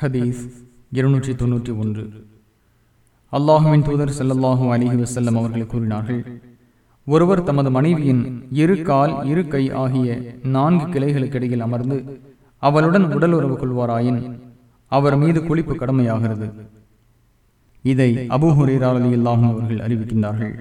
ஹதீஸ் இருநூற்றி தொன்னூற்றி ஒன்று. அல்லாஹுவின் தூதர் செல்லல்லாஹு அலிஹி வசல்லம் அவர்கள் கூறினார்கள் ஒருவர் தமது மனைவியின் இரு கால் இரு கை ஆகிய நான்கு கிளைகளுக்கிடையில் அமர்ந்து அவளுடன் உடல் உறவு கொள்வாராயின் அவர் மீது குளிப்பு கடமையாகிறது. இதை அபூ ஹுரேரா அல்லாஹும் அவர்கள் அறிவிக்கின்றார்கள்.